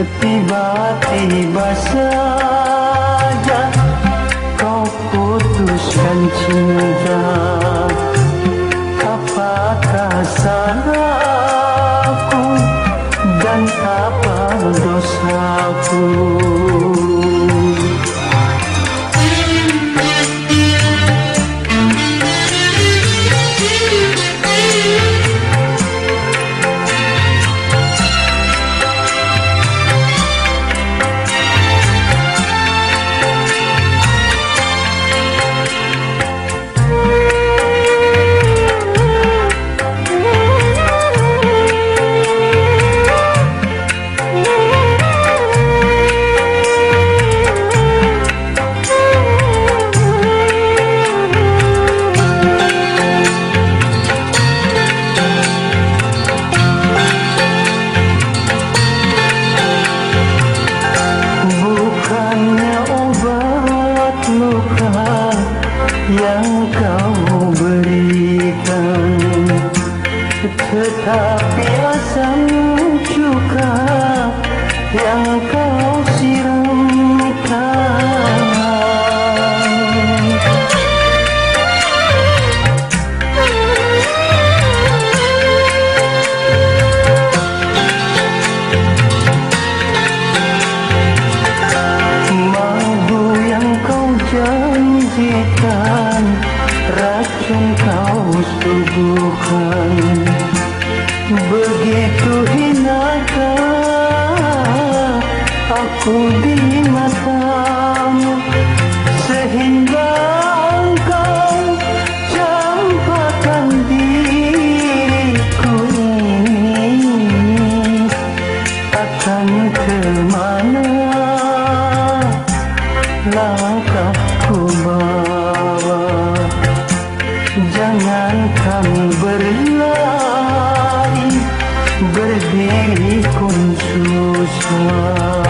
Tiba-tiba saja kau putuskan cinta Apakah salahku Tetapi asam cuka yang kau siramkan Berdiri pun susah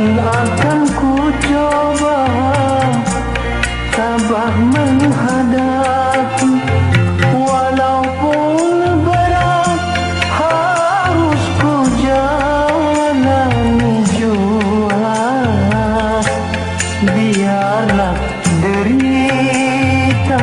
pun akan ku coba tabah menghadapi. Walaupun berat harus ku jalani jua biarlah derita